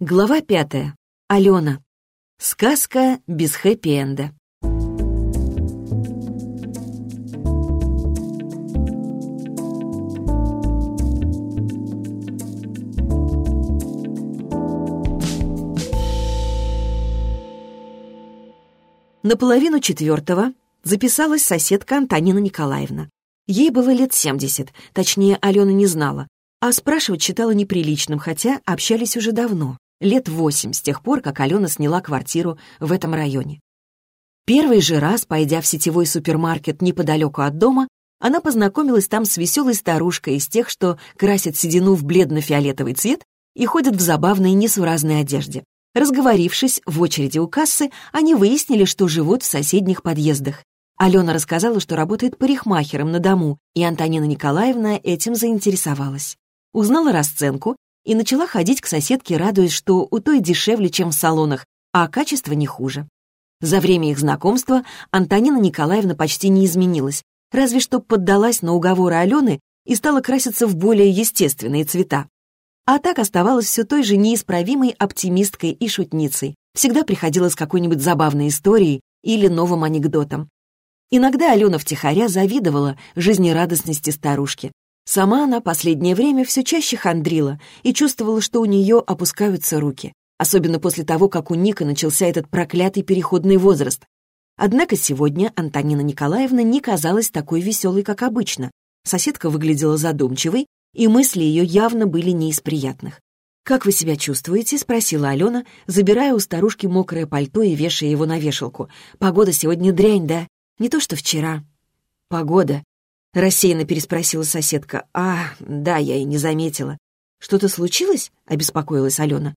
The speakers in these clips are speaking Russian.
Глава пятая. Алена. Сказка без хэппи-энда. На половину четвертого записалась соседка Антонина Николаевна. Ей было лет семьдесят, точнее, Алена не знала, а спрашивать считала неприличным, хотя общались уже давно лет восемь с тех пор, как Алена сняла квартиру в этом районе. Первый же раз, пойдя в сетевой супермаркет неподалеку от дома, она познакомилась там с веселой старушкой из тех, что красят седину в бледно-фиолетовый цвет и ходят в забавной несуразной одежде. Разговорившись в очереди у кассы, они выяснили, что живут в соседних подъездах. Алена рассказала, что работает парикмахером на дому, и Антонина Николаевна этим заинтересовалась. Узнала расценку и начала ходить к соседке, радуясь, что у той дешевле, чем в салонах, а качество не хуже. За время их знакомства Антонина Николаевна почти не изменилась, разве что поддалась на уговоры Алены и стала краситься в более естественные цвета. А так оставалась все той же неисправимой оптимисткой и шутницей. Всегда приходила с какой-нибудь забавной историей или новым анекдотом. Иногда Алена втихаря завидовала жизнерадостности старушки, Сама она последнее время все чаще хандрила и чувствовала, что у нее опускаются руки, особенно после того, как у Ника начался этот проклятый переходный возраст. Однако сегодня Антонина Николаевна не казалась такой веселой, как обычно. Соседка выглядела задумчивой, и мысли ее явно были не из приятных. «Как вы себя чувствуете?» — спросила Алена, забирая у старушки мокрое пальто и вешая его на вешалку. «Погода сегодня дрянь, да? Не то что вчера». «Погода», — рассеянно переспросила соседка. «А, да, я и не заметила». «Что-то случилось?» — обеспокоилась Алена.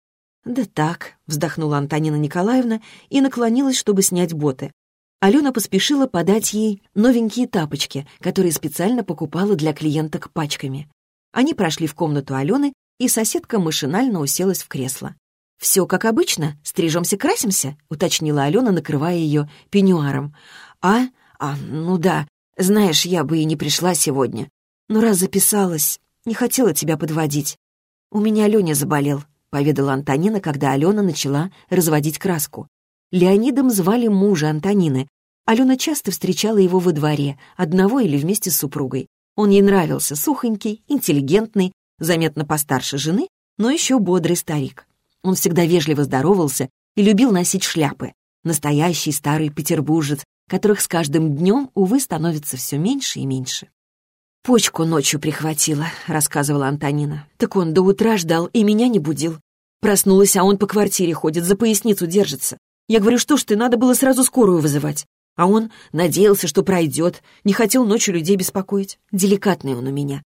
«Да так», — вздохнула Антонина Николаевна и наклонилась, чтобы снять боты. Алена поспешила подать ей новенькие тапочки, которые специально покупала для клиенток пачками. Они прошли в комнату Алены, и соседка машинально уселась в кресло. «Все как обычно? Стрижемся-красимся?» — уточнила Алена, накрывая ее пеньюаром. «А? А, ну да. Знаешь, я бы и не пришла сегодня. Но раз записалась, не хотела тебя подводить. У меня Леня заболел, — поведала Антонина, когда Алена начала разводить краску. Леонидом звали мужа Антонины. Алена часто встречала его во дворе, одного или вместе с супругой. Он ей нравился, сухонький, интеллигентный, заметно постарше жены, но еще бодрый старик. Он всегда вежливо здоровался и любил носить шляпы. Настоящий старый петербуржец, которых с каждым днем, увы, становится все меньше и меньше. «Почку ночью прихватила», — рассказывала Антонина. «Так он до утра ждал и меня не будил. Проснулась, а он по квартире ходит, за поясницу держится. Я говорю, что ж ты, надо было сразу скорую вызывать. А он надеялся, что пройдет, не хотел ночью людей беспокоить. Деликатный он у меня.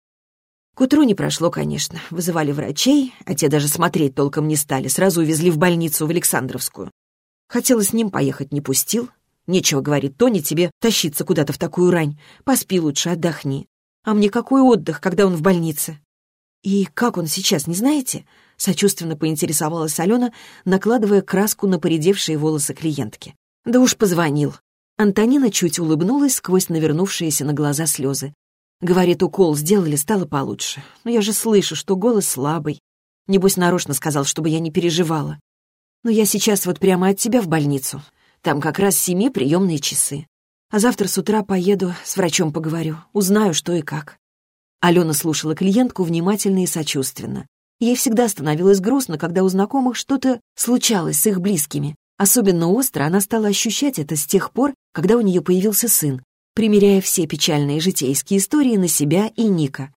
К утру не прошло, конечно. Вызывали врачей, а те даже смотреть толком не стали. Сразу увезли в больницу, в Александровскую. Хотела с ним поехать, не пустил. Нечего, говорит Тони, тебе тащиться куда-то в такую рань. Поспи лучше, отдохни. А мне какой отдых, когда он в больнице? И как он сейчас, не знаете? Сочувственно поинтересовалась Алена, накладывая краску на поредевшие волосы клиентки. Да уж позвонил. Антонина чуть улыбнулась сквозь навернувшиеся на глаза слезы. Говорит, укол сделали, стало получше. Но я же слышу, что голос слабый. Небось, нарочно сказал, чтобы я не переживала. Но я сейчас вот прямо от тебя в больницу. Там как раз семи приемные часы. А завтра с утра поеду, с врачом поговорю, узнаю, что и как». Алена слушала клиентку внимательно и сочувственно. Ей всегда становилось грустно, когда у знакомых что-то случалось с их близкими. Особенно остро она стала ощущать это с тех пор, когда у нее появился сын, примеряя все печальные житейские истории на себя и Ника.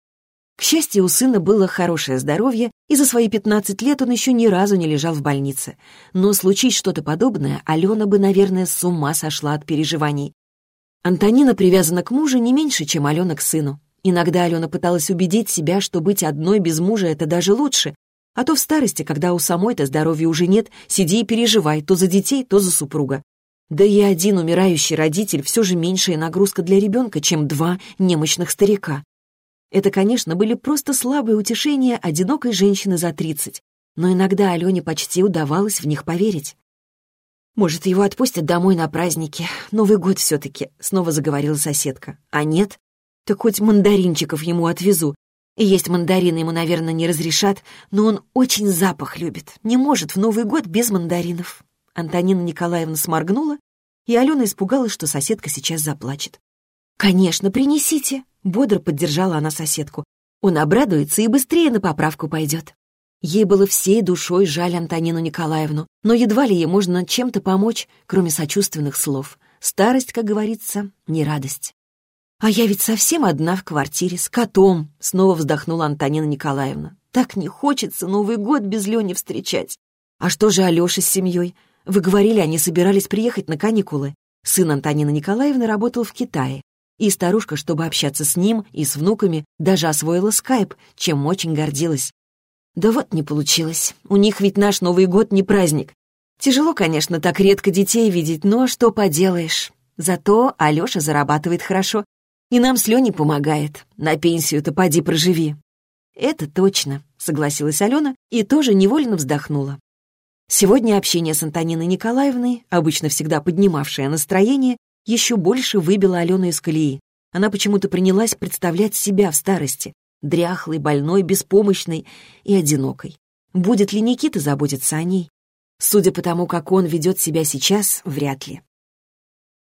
К счастью, у сына было хорошее здоровье, и за свои 15 лет он еще ни разу не лежал в больнице. Но случись что-то подобное, Алена бы, наверное, с ума сошла от переживаний. Антонина привязана к мужу не меньше, чем Алена к сыну. Иногда Алена пыталась убедить себя, что быть одной без мужа — это даже лучше. А то в старости, когда у самой-то здоровья уже нет, сиди и переживай то за детей, то за супруга. Да и один умирающий родитель все же меньшая нагрузка для ребенка, чем два немощных старика. Это, конечно, были просто слабые утешения одинокой женщины за тридцать, но иногда Алене почти удавалось в них поверить. «Может, его отпустят домой на праздники. Новый год все-таки», — снова заговорила соседка. «А нет? Так хоть мандаринчиков ему отвезу. Есть мандарины ему, наверное, не разрешат, но он очень запах любит. Не может в Новый год без мандаринов. Антонина Николаевна сморгнула, и Алена испугалась, что соседка сейчас заплачет. «Конечно, принесите!» — бодро поддержала она соседку. «Он обрадуется и быстрее на поправку пойдет». Ей было всей душой жаль Антонину Николаевну, но едва ли ей можно чем-то помочь, кроме сочувственных слов. Старость, как говорится, не радость. «А я ведь совсем одна в квартире с котом», — снова вздохнула Антонина Николаевна. «Так не хочется Новый год без Лени встречать. А что же Алёша с семьей? Вы говорили, они собирались приехать на каникулы. Сын Антонины Николаевны работал в Китае. И старушка, чтобы общаться с ним и с внуками, даже освоила скайп, чем очень гордилась. Да вот не получилось. У них ведь наш Новый год не праздник. Тяжело, конечно, так редко детей видеть, но что поделаешь. Зато Алёша зарабатывает хорошо, и нам с Леней помогает. На пенсию-то поди проживи». «Это точно», — согласилась Алена и тоже невольно вздохнула. Сегодня общение с Антониной Николаевной, обычно всегда поднимавшее настроение, еще больше выбило Алену из колеи. Она почему-то принялась представлять себя в старости, дряхлой, больной, беспомощной и одинокой. Будет ли Никита заботиться о ней? Судя по тому, как он ведет себя сейчас, вряд ли.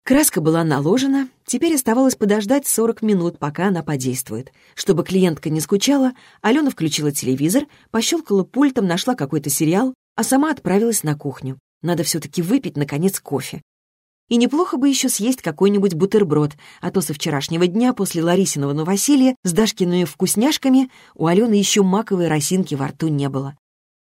Краска была наложена, теперь оставалось подождать 40 минут, пока она подействует. Чтобы клиентка не скучала, Алена включила телевизор, пощелкала пультом, нашла какой-то сериал, а сама отправилась на кухню. Надо все-таки выпить, наконец, кофе. И неплохо бы еще съесть какой-нибудь бутерброд, а то со вчерашнего дня после Ларисиного новоселья с Дашкиными вкусняшками у Алены еще маковой росинки во рту не было.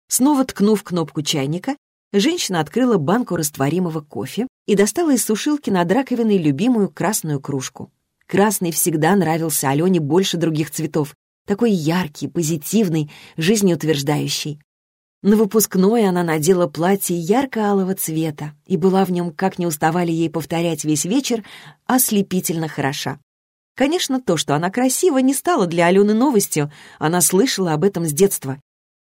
Снова ткнув кнопку чайника, женщина открыла банку растворимого кофе и достала из сушилки над раковиной любимую красную кружку. Красный всегда нравился Алене больше других цветов. Такой яркий, позитивный, жизнеутверждающий. На выпускной она надела платье ярко-алого цвета и была в нем, как не уставали ей повторять весь вечер, ослепительно хороша. Конечно, то, что она красива, не стало для Алены новостью, она слышала об этом с детства.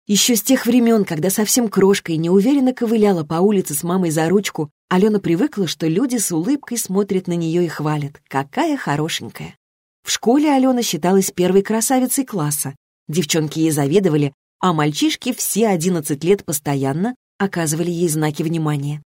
Еще с тех времен, когда совсем крошкой неуверенно ковыляла по улице с мамой за ручку, Алена привыкла, что люди с улыбкой смотрят на нее и хвалят. Какая хорошенькая. В школе Алена считалась первой красавицей класса. Девчонки ей завидовали, а мальчишки все 11 лет постоянно оказывали ей знаки внимания.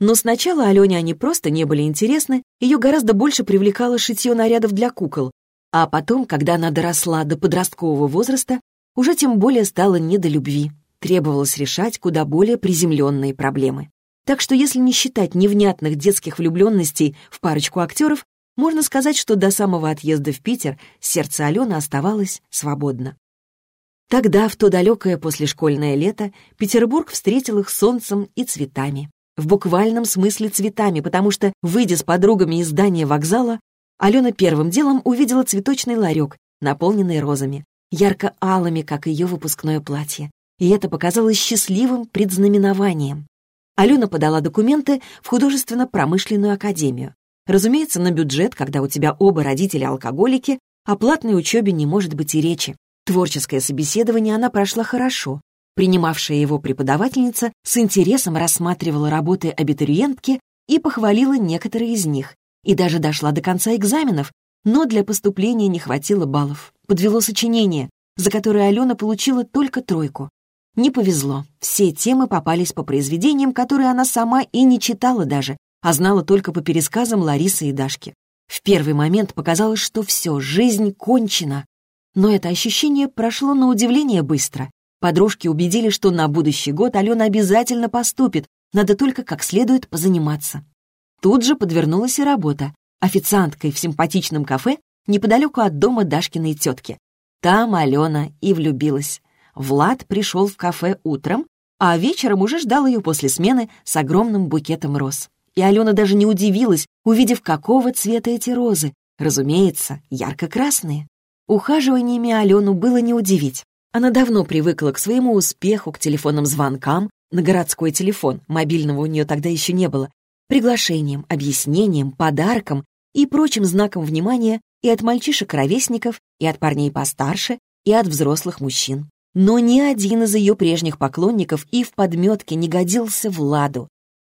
Но сначала Алене они просто не были интересны, ее гораздо больше привлекало шитье нарядов для кукол, а потом, когда она доросла до подросткового возраста, уже тем более стало не до любви. Требовалось решать куда более приземленные проблемы. Так что если не считать невнятных детских влюбленностей в парочку актеров, можно сказать, что до самого отъезда в Питер сердце Алены оставалось свободно. Тогда, в то далекое послешкольное лето, Петербург встретил их солнцем и цветами. В буквальном смысле цветами, потому что, выйдя с подругами из здания вокзала, Алена первым делом увидела цветочный ларек, наполненный розами ярко-алыми, как ее выпускное платье. И это показалось счастливым предзнаменованием. Алена подала документы в художественно-промышленную академию. Разумеется, на бюджет, когда у тебя оба родителя алкоголики, о платной учебе не может быть и речи. Творческое собеседование она прошла хорошо. Принимавшая его преподавательница с интересом рассматривала работы абитуриентки и похвалила некоторые из них. И даже дошла до конца экзаменов, но для поступления не хватило баллов подвело сочинение, за которое Алена получила только тройку. Не повезло, все темы попались по произведениям, которые она сама и не читала даже, а знала только по пересказам Ларисы и Дашки. В первый момент показалось, что все, жизнь кончена. Но это ощущение прошло на удивление быстро. Подружки убедили, что на будущий год Алена обязательно поступит, надо только как следует позаниматься. Тут же подвернулась и работа. Официанткой в симпатичном кафе неподалеку от дома Дашкиной тетки. Там Алена и влюбилась. Влад пришел в кафе утром, а вечером уже ждал ее после смены с огромным букетом роз. И Алена даже не удивилась, увидев, какого цвета эти розы. Разумеется, ярко-красные. Ухаживаниями Алену было не удивить. Она давно привыкла к своему успеху, к телефонным звонкам, на городской телефон, мобильного у нее тогда еще не было, приглашениям, объяснениям, подаркам и прочим знаком внимания и от мальчишек-ровесников, и от парней постарше, и от взрослых мужчин. Но ни один из ее прежних поклонников и в подметке не годился Владу.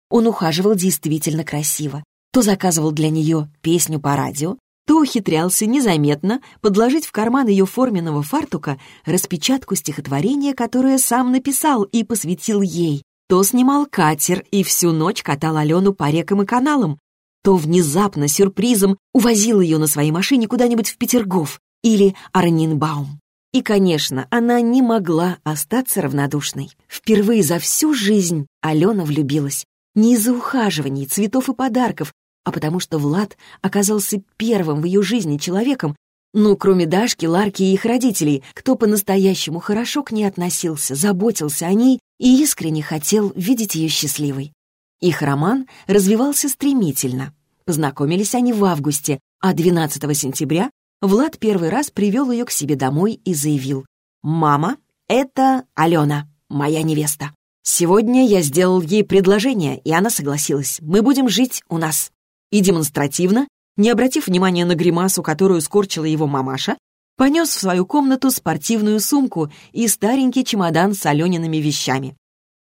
Он ухаживал действительно красиво. То заказывал для нее песню по радио, то ухитрялся незаметно подложить в карман ее форменного фартука распечатку стихотворения, которое сам написал и посвятил ей, то снимал катер и всю ночь катал Алену по рекам и каналам, то внезапно сюрпризом увозил ее на своей машине куда-нибудь в Петергоф или Арнинбаум. И, конечно, она не могла остаться равнодушной. Впервые за всю жизнь Алена влюбилась. Не из-за ухаживаний, цветов и подарков, а потому что Влад оказался первым в ее жизни человеком, ну, кроме Дашки, Ларки и их родителей, кто по-настоящему хорошо к ней относился, заботился о ней и искренне хотел видеть ее счастливой. Их роман развивался стремительно. Познакомились они в августе, а 12 сентября Влад первый раз привел ее к себе домой и заявил. «Мама, это Алена, моя невеста. Сегодня я сделал ей предложение, и она согласилась. Мы будем жить у нас». И демонстративно, не обратив внимания на гримасу, которую скорчила его мамаша, понес в свою комнату спортивную сумку и старенький чемодан с Алениными вещами.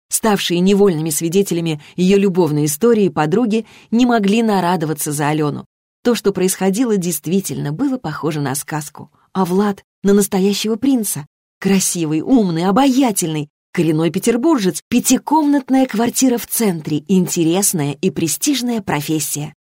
Ставшие невольными свидетелями ее любовной истории подруги не могли нарадоваться за Алену. То, что происходило, действительно было похоже на сказку, а Влад — на настоящего принца. Красивый, умный, обаятельный, коренной петербуржец, пятикомнатная квартира в центре, интересная и престижная профессия.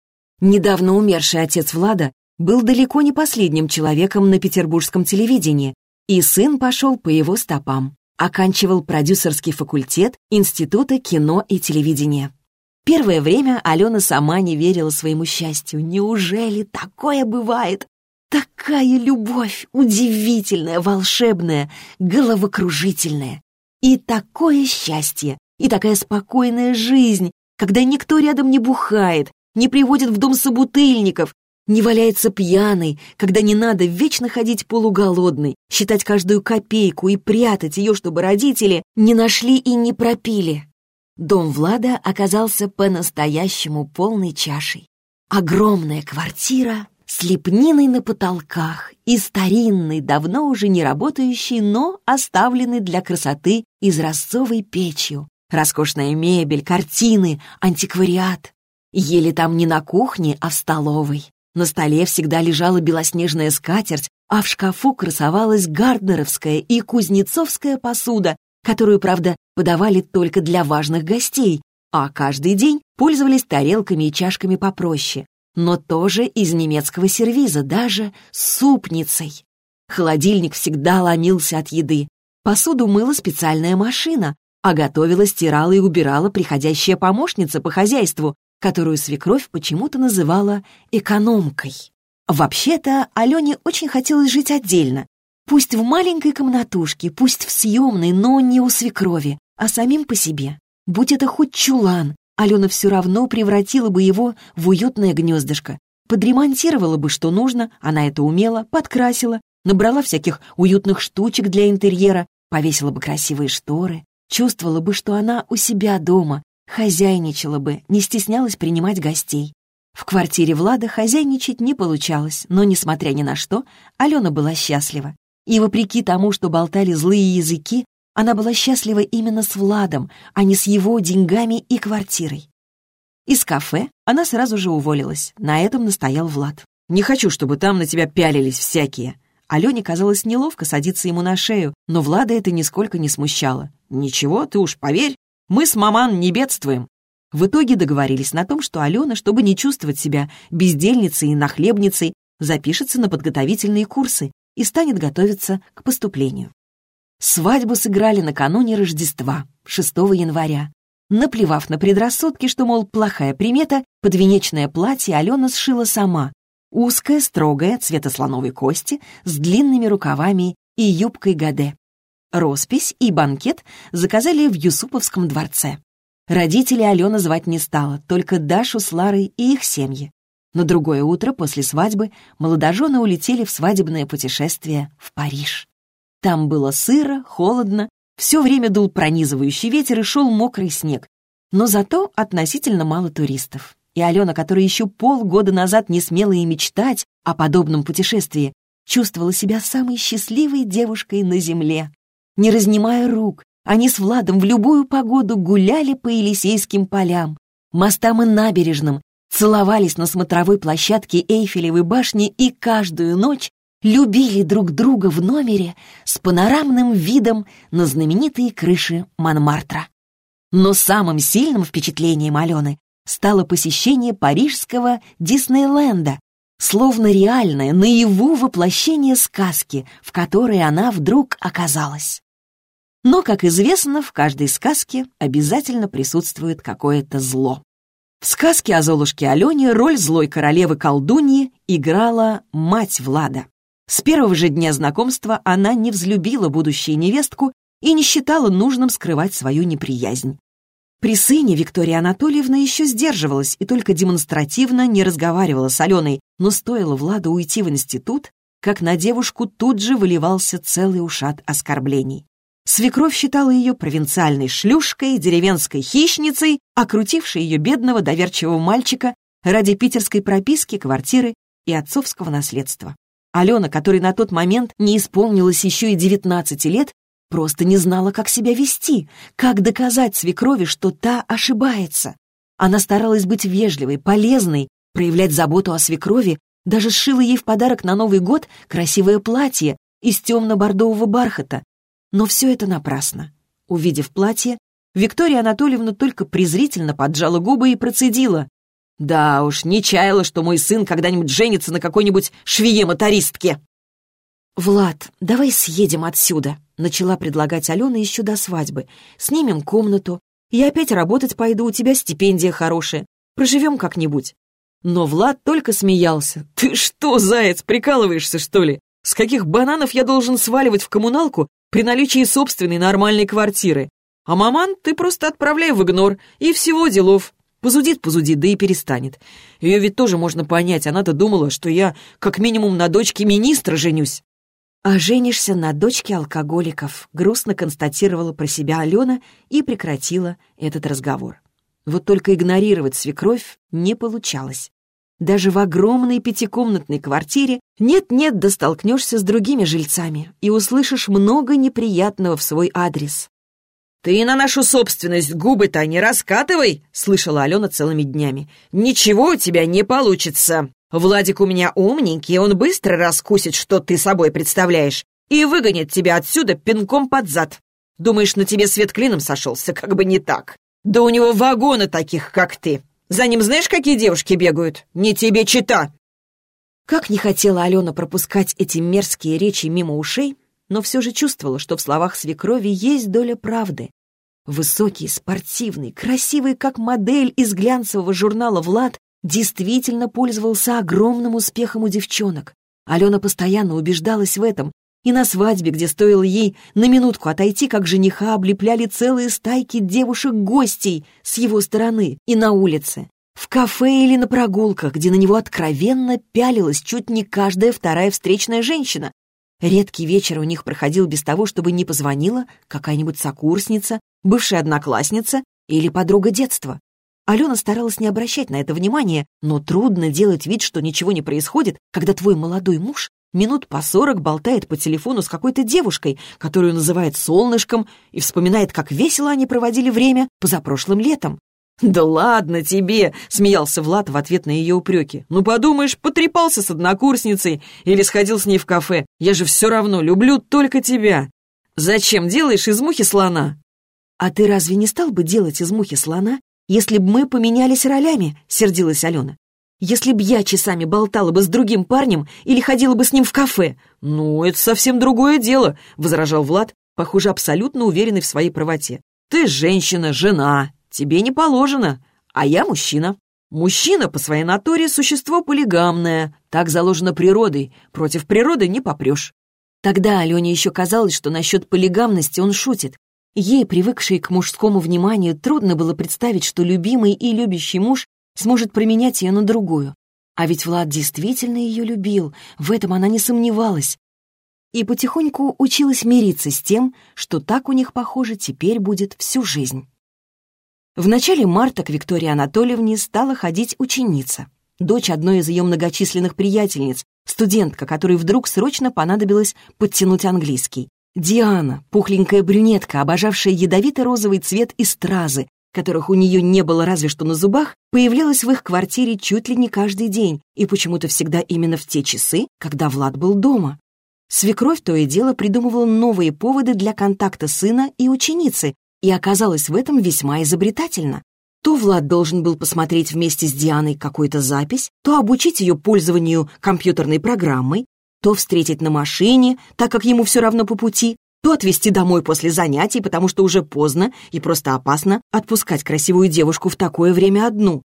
Недавно умерший отец Влада был далеко не последним человеком на петербургском телевидении, и сын пошел по его стопам. Оканчивал продюсерский факультет Института кино и телевидения. Первое время Алена сама не верила своему счастью. Неужели такое бывает? Такая любовь, удивительная, волшебная, головокружительная. И такое счастье, и такая спокойная жизнь, когда никто рядом не бухает, не приводит в дом собутыльников, не валяется пьяный, когда не надо вечно ходить полуголодный, считать каждую копейку и прятать ее, чтобы родители не нашли и не пропили. Дом Влада оказался по-настоящему полной чашей. Огромная квартира с лепниной на потолках и старинной, давно уже не работающей, но оставленной для красоты изразцовой печью. Роскошная мебель, картины, антиквариат. Ели там не на кухне, а в столовой. На столе всегда лежала белоснежная скатерть, а в шкафу красовалась гарднеровская и кузнецовская посуда, которую, правда, подавали только для важных гостей, а каждый день пользовались тарелками и чашками попроще, но тоже из немецкого сервиза, даже супницей. Холодильник всегда ломился от еды. Посуду мыла специальная машина, а готовила, стирала и убирала приходящая помощница по хозяйству, которую свекровь почему-то называла экономкой. Вообще-то Алене очень хотелось жить отдельно, Пусть в маленькой комнатушке, пусть в съемной, но не у свекрови, а самим по себе. Будь это хоть чулан, Алена все равно превратила бы его в уютное гнездышко. Подремонтировала бы, что нужно, она это умела, подкрасила, набрала всяких уютных штучек для интерьера, повесила бы красивые шторы, чувствовала бы, что она у себя дома, хозяйничала бы, не стеснялась принимать гостей. В квартире Влада хозяйничать не получалось, но, несмотря ни на что, Алена была счастлива. И вопреки тому, что болтали злые языки, она была счастлива именно с Владом, а не с его деньгами и квартирой. Из кафе она сразу же уволилась. На этом настоял Влад. «Не хочу, чтобы там на тебя пялились всякие». Алене казалось неловко садиться ему на шею, но Влада это нисколько не смущало. «Ничего, ты уж поверь, мы с маман не бедствуем». В итоге договорились на том, что Алена, чтобы не чувствовать себя бездельницей и нахлебницей, запишется на подготовительные курсы и станет готовиться к поступлению. Свадьбу сыграли накануне Рождества, 6 января. Наплевав на предрассудки, что, мол, плохая примета, подвенечное платье Алена сшила сама. Узкое, строгое, цвета слоновой кости, с длинными рукавами и юбкой гаде. Роспись и банкет заказали в Юсуповском дворце. Родители Алена звать не стала, только Дашу с Ларой и их семьи. На другое утро после свадьбы молодожены улетели в свадебное путешествие в Париж. Там было сыро, холодно, все время дул пронизывающий ветер и шел мокрый снег. Но зато относительно мало туристов. И Алена, которая еще полгода назад не смела и мечтать о подобном путешествии, чувствовала себя самой счастливой девушкой на земле. Не разнимая рук, они с Владом в любую погоду гуляли по Елисейским полям, мостам и набережным, целовались на смотровой площадке Эйфелевой башни и каждую ночь любили друг друга в номере с панорамным видом на знаменитые крыши Монмартра. Но самым сильным впечатлением Алены стало посещение парижского Диснейленда, словно реальное, наяву воплощение сказки, в которой она вдруг оказалась. Но, как известно, в каждой сказке обязательно присутствует какое-то зло. В сказке о Золушке Алене роль злой королевы-колдуньи играла мать Влада. С первого же дня знакомства она не взлюбила будущую невестку и не считала нужным скрывать свою неприязнь. При сыне Виктория Анатольевна еще сдерживалась и только демонстративно не разговаривала с Аленой, но стоило Владу уйти в институт, как на девушку тут же выливался целый ушат оскорблений. Свекровь считала ее провинциальной шлюшкой, деревенской хищницей, окрутившей ее бедного доверчивого мальчика ради питерской прописки, квартиры и отцовского наследства. Алена, которой на тот момент не исполнилось еще и 19 лет, просто не знала, как себя вести, как доказать свекрови, что та ошибается. Она старалась быть вежливой, полезной, проявлять заботу о свекрови, даже сшила ей в подарок на Новый год красивое платье из темно-бордового бархата, но все это напрасно. Увидев платье, Виктория Анатольевна только презрительно поджала губы и процедила. «Да уж, не чаяла, что мой сын когда-нибудь женится на какой-нибудь швее-мотористке». «Влад, давай съедем отсюда», — начала предлагать Алена еще до свадьбы. «Снимем комнату. Я опять работать пойду, у тебя стипендия хорошая. Проживем как-нибудь». Но Влад только смеялся. «Ты что, заяц, прикалываешься, что ли? С каких бананов я должен сваливать в коммуналку при наличии собственной нормальной квартиры. А маман ты просто отправляй в игнор, и всего делов. Позудит-позудит, да и перестанет. Ее ведь тоже можно понять, она-то думала, что я как минимум на дочке министра женюсь. «А женишься на дочке алкоголиков», — грустно констатировала про себя Алена и прекратила этот разговор. Вот только игнорировать свекровь не получалось. Даже в огромной пятикомнатной квартире нет-нет, да столкнешься с другими жильцами и услышишь много неприятного в свой адрес. «Ты на нашу собственность губы-то не раскатывай!» — слышала Алена целыми днями. «Ничего у тебя не получится. Владик у меня умненький, он быстро раскусит, что ты собой представляешь, и выгонит тебя отсюда пинком под зад. Думаешь, на тебе свет клином сошелся, как бы не так. Да у него вагоны таких, как ты. За ним знаешь, какие девушки бегают? Не тебе чита!» Как не хотела Алена пропускать эти мерзкие речи мимо ушей, но все же чувствовала, что в словах свекрови есть доля правды. Высокий, спортивный, красивый, как модель из глянцевого журнала «Влад», действительно пользовался огромным успехом у девчонок. Алена постоянно убеждалась в этом, и на свадьбе, где стоило ей на минутку отойти, как жениха облепляли целые стайки девушек-гостей с его стороны и на улице, в кафе или на прогулках, где на него откровенно пялилась чуть не каждая вторая встречная женщина. Редкий вечер у них проходил без того, чтобы не позвонила какая-нибудь сокурсница, бывшая одноклассница или подруга детства. Алена старалась не обращать на это внимания, но трудно делать вид, что ничего не происходит, когда твой молодой муж минут по сорок болтает по телефону с какой-то девушкой, которую называет солнышком, и вспоминает, как весело они проводили время позапрошлым летом. «Да ладно тебе!» — смеялся Влад в ответ на ее упреки. «Ну, подумаешь, потрепался с однокурсницей или сходил с ней в кафе. Я же все равно люблю только тебя. Зачем делаешь из мухи слона?» «А ты разве не стал бы делать из мухи слона, если бы мы поменялись ролями?» — сердилась Алена. Если б я часами болтала бы с другим парнем или ходила бы с ним в кафе. Ну, это совсем другое дело, — возражал Влад, похоже, абсолютно уверенный в своей правоте. Ты женщина, жена, тебе не положено, а я мужчина. Мужчина по своей натуре существо полигамное, так заложено природой, против природы не попрешь. Тогда Алене еще казалось, что насчет полигамности он шутит. Ей, привыкшей к мужскому вниманию, трудно было представить, что любимый и любящий муж сможет променять ее на другую. А ведь Влад действительно ее любил, в этом она не сомневалась. И потихоньку училась мириться с тем, что так у них, похоже, теперь будет всю жизнь. В начале марта к Виктории Анатольевне стала ходить ученица, дочь одной из ее многочисленных приятельниц, студентка, которой вдруг срочно понадобилось подтянуть английский. Диана, пухленькая брюнетка, обожавшая ядовито-розовый цвет и стразы, которых у нее не было разве что на зубах, появлялась в их квартире чуть ли не каждый день и почему-то всегда именно в те часы, когда Влад был дома. Свекровь то и дело придумывала новые поводы для контакта сына и ученицы и оказалась в этом весьма изобретательна. То Влад должен был посмотреть вместе с Дианой какую-то запись, то обучить ее пользованию компьютерной программой, то встретить на машине, так как ему все равно по пути, то отвезти домой после занятий, потому что уже поздно и просто опасно отпускать красивую девушку в такое время одну.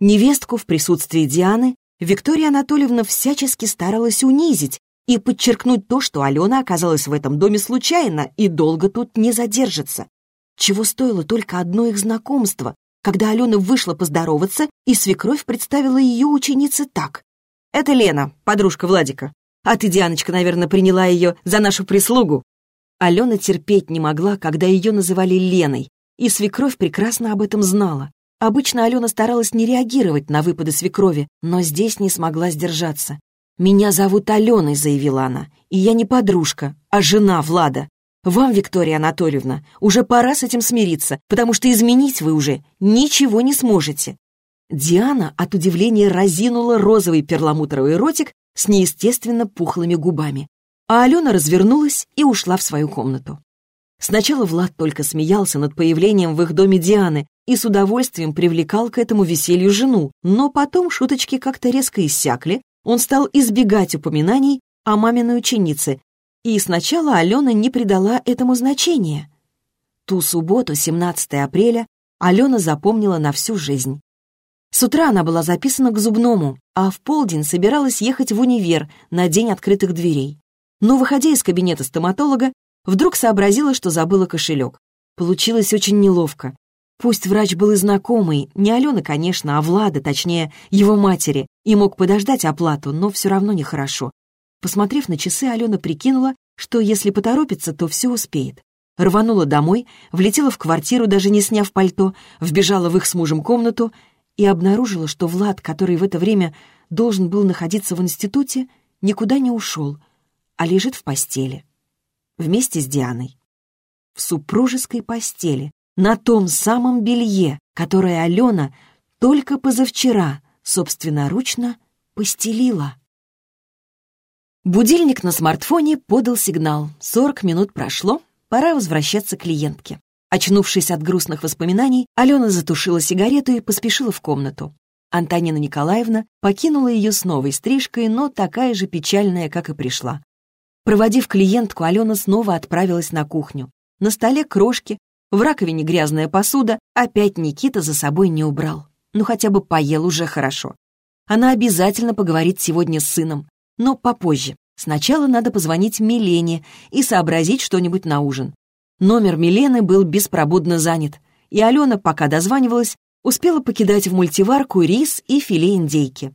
Невестку в присутствии Дианы Виктория Анатольевна всячески старалась унизить и подчеркнуть то, что Алена оказалась в этом доме случайно и долго тут не задержится. Чего стоило только одно их знакомство, когда Алена вышла поздороваться, и свекровь представила ее ученице так. «Это Лена, подружка Владика. А ты, Дианочка, наверное, приняла ее за нашу прислугу». Алена терпеть не могла, когда ее называли Леной, и свекровь прекрасно об этом знала. Обычно Алена старалась не реагировать на выпады свекрови, но здесь не смогла сдержаться. «Меня зовут Аленой», — заявила она, — «и я не подружка, а жена Влада. Вам, Виктория Анатольевна, уже пора с этим смириться, потому что изменить вы уже ничего не сможете». Диана от удивления разинула розовый перламутровый ротик с неестественно пухлыми губами, а Алена развернулась и ушла в свою комнату. Сначала Влад только смеялся над появлением в их доме Дианы и с удовольствием привлекал к этому веселью жену, но потом шуточки как-то резко иссякли, он стал избегать упоминаний о маминой ученице, и сначала Алена не придала этому значения. Ту субботу, 17 апреля, Алена запомнила на всю жизнь. С утра она была записана к зубному, а в полдень собиралась ехать в универ на день открытых дверей. Но, выходя из кабинета стоматолога, вдруг сообразила, что забыла кошелек. Получилось очень неловко. Пусть врач был и знакомый, не Алена, конечно, а Влада, точнее, его матери, и мог подождать оплату, но все равно нехорошо. Посмотрев на часы, Алена прикинула, что если поторопится, то все успеет. Рванула домой, влетела в квартиру, даже не сняв пальто, вбежала в их с мужем комнату и обнаружила, что Влад, который в это время должен был находиться в институте, никуда не ушел, а лежит в постели. Вместе с Дианой. В супружеской постели, на том самом белье, которое Алена только позавчера собственноручно постелила. Будильник на смартфоне подал сигнал. 40 минут прошло, пора возвращаться к клиентке. Очнувшись от грустных воспоминаний, Алена затушила сигарету и поспешила в комнату. Антонина Николаевна покинула ее с новой стрижкой, но такая же печальная, как и пришла. Проводив клиентку, Алена снова отправилась на кухню. На столе крошки, в раковине грязная посуда, опять Никита за собой не убрал. Ну хотя бы поел уже хорошо. Она обязательно поговорит сегодня с сыном но попозже. Сначала надо позвонить Милене и сообразить что-нибудь на ужин. Номер Милены был беспробудно занят, и Алена, пока дозванивалась, успела покидать в мультиварку рис и филе индейки.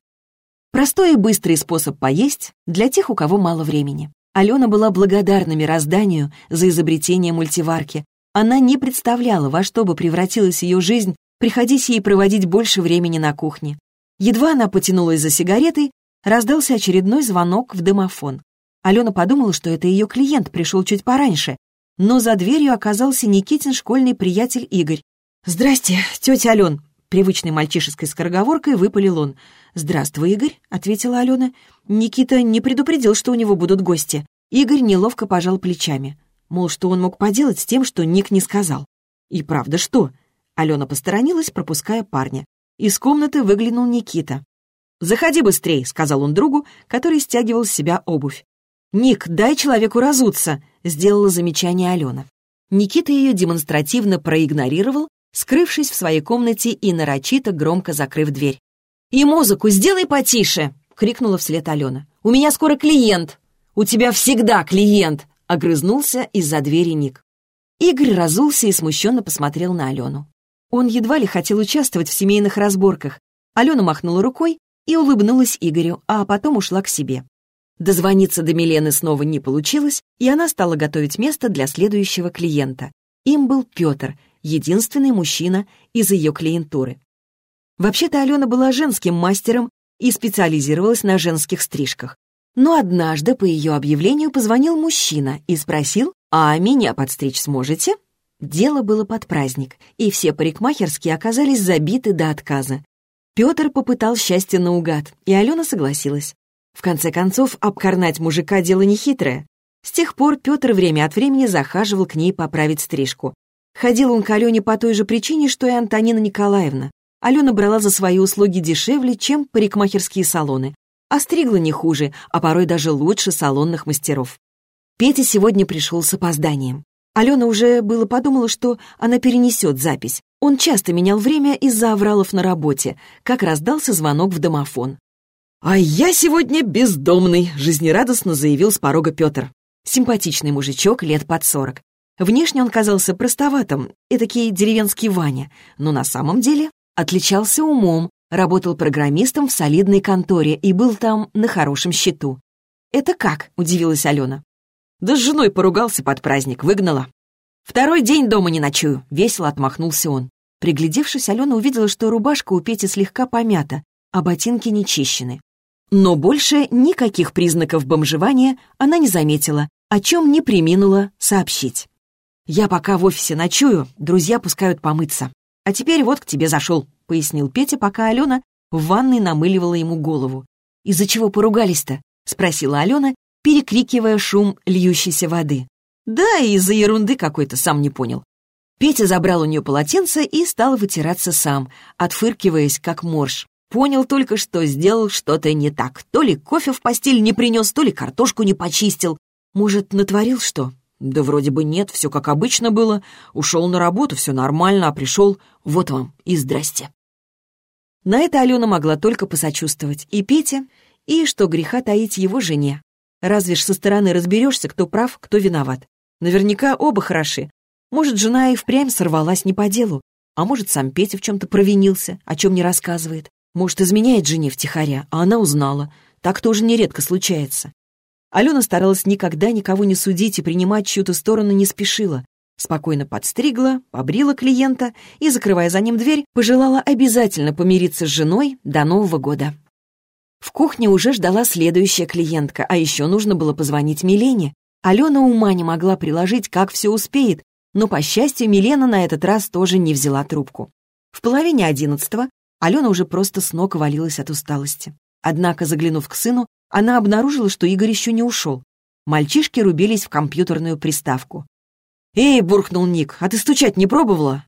Простой и быстрый способ поесть для тех, у кого мало времени. Алена была благодарна мирозданию за изобретение мультиварки. Она не представляла, во что бы превратилась ее жизнь, приходись ей проводить больше времени на кухне. Едва она потянулась за сигаретой, раздался очередной звонок в домофон. Алена подумала, что это ее клиент пришел чуть пораньше, но за дверью оказался Никитин школьный приятель Игорь. «Здрасте, тетя Ален!» Привычной мальчишеской скороговоркой выпалил он. «Здравствуй, Игорь», — ответила Алена. Никита не предупредил, что у него будут гости. Игорь неловко пожал плечами. Мол, что он мог поделать с тем, что Ник не сказал. «И правда, что?» Алена посторонилась, пропуская парня. Из комнаты выглянул Никита. «Заходи быстрей», — сказал он другу, который стягивал с себя обувь. «Ник, дай человеку разуться», — сделала замечание Алена. Никита ее демонстративно проигнорировал, скрывшись в своей комнате и нарочито громко закрыв дверь. «И музыку сделай потише!» — крикнула вслед Алена. «У меня скоро клиент!» «У тебя всегда клиент!» — огрызнулся из-за двери Ник. Игорь разулся и смущенно посмотрел на Алену. Он едва ли хотел участвовать в семейных разборках. Алена махнула рукой и улыбнулась Игорю, а потом ушла к себе. Дозвониться до Милены снова не получилось, и она стала готовить место для следующего клиента. Им был Петр, единственный мужчина из ее клиентуры. Вообще-то Алена была женским мастером и специализировалась на женских стрижках. Но однажды по ее объявлению позвонил мужчина и спросил, «А меня подстричь сможете?» Дело было под праздник, и все парикмахерские оказались забиты до отказа. Петр попытал счастье наугад, и Алена согласилась. В конце концов, обкорнать мужика — дело нехитрое. С тех пор Петр время от времени захаживал к ней поправить стрижку. Ходил он к Алене по той же причине, что и Антонина Николаевна. Алена брала за свои услуги дешевле, чем парикмахерские салоны, а стригла не хуже, а порой даже лучше салонных мастеров. Петя сегодня пришел с опозданием. Алена уже было подумала, что она перенесет запись. Он часто менял время из-за авралов на работе, как раздался звонок в домофон. «А я сегодня бездомный», — жизнерадостно заявил с порога Петр. Симпатичный мужичок лет под сорок. Внешне он казался простоватым, этакий деревенский Ваня, но на самом деле отличался умом, работал программистом в солидной конторе и был там на хорошем счету. «Это как?» — удивилась Алена. Да с женой поругался под праздник, выгнала. Второй день дома не ночую, весело отмахнулся он. Приглядевшись, Алена увидела, что рубашка у Пети слегка помята, а ботинки не чищены. Но больше никаких признаков бомжевания она не заметила, о чем не приминула сообщить. «Я пока в офисе ночую, друзья пускают помыться. А теперь вот к тебе зашел», — пояснил Петя, пока Алена в ванной намыливала ему голову. «Из-за чего поругались-то?» — спросила Алена перекрикивая шум льющейся воды. Да, из-за ерунды какой-то, сам не понял. Петя забрал у нее полотенце и стал вытираться сам, отфыркиваясь, как морж. Понял только, что сделал что-то не так. То ли кофе в постель не принес, то ли картошку не почистил. Может, натворил что? Да вроде бы нет, все как обычно было. Ушел на работу, все нормально, а пришел, вот вам и здрасте. На это Алена могла только посочувствовать и Пете, и, что греха таить его жене. Разве ж со стороны разберешься, кто прав, кто виноват. Наверняка оба хороши. Может, жена и впрямь сорвалась не по делу, а может, сам Петя в чем-то провинился, о чем не рассказывает. Может, изменяет жене втихаря, а она узнала. Так тоже нередко случается. Алена старалась никогда никого не судить и принимать чью-то сторону не спешила. Спокойно подстригла, побрила клиента и, закрывая за ним дверь, пожелала обязательно помириться с женой до Нового года. В кухне уже ждала следующая клиентка, а еще нужно было позвонить Милене. Алена ума не могла приложить, как все успеет, но, по счастью, Милена на этот раз тоже не взяла трубку. В половине одиннадцатого Алена уже просто с ног валилась от усталости. Однако, заглянув к сыну, она обнаружила, что Игорь еще не ушел. Мальчишки рубились в компьютерную приставку. «Эй!» — буркнул Ник. «А ты стучать не пробовала?»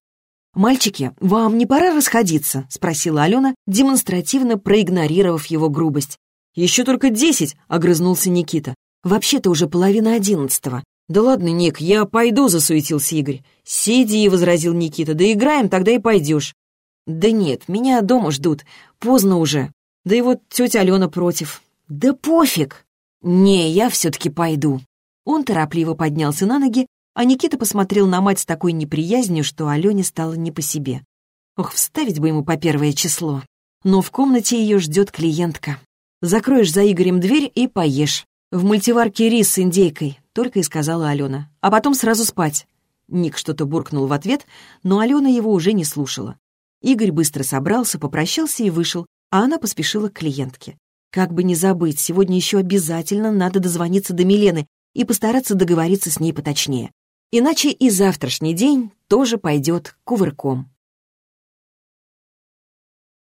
«Мальчики, вам не пора расходиться?» — спросила Алена, демонстративно проигнорировав его грубость. «Еще только десять!» — огрызнулся Никита. «Вообще-то уже половина одиннадцатого». «Да ладно, Ник, я пойду», — засуетился Игорь. «Сиди», — возразил Никита. «Да играем, тогда и пойдешь». «Да нет, меня дома ждут. Поздно уже. Да и вот тетя Алена против». «Да пофиг!» «Не, я все-таки пойду». Он торопливо поднялся на ноги а Никита посмотрел на мать с такой неприязнью, что Алене стало не по себе. Ох, вставить бы ему по первое число. Но в комнате ее ждет клиентка. Закроешь за Игорем дверь и поешь. В мультиварке рис с индейкой, только и сказала Алена. А потом сразу спать. Ник что-то буркнул в ответ, но Алена его уже не слушала. Игорь быстро собрался, попрощался и вышел, а она поспешила к клиентке. Как бы не забыть, сегодня еще обязательно надо дозвониться до Милены и постараться договориться с ней поточнее. Иначе и завтрашний день тоже пойдет кувырком.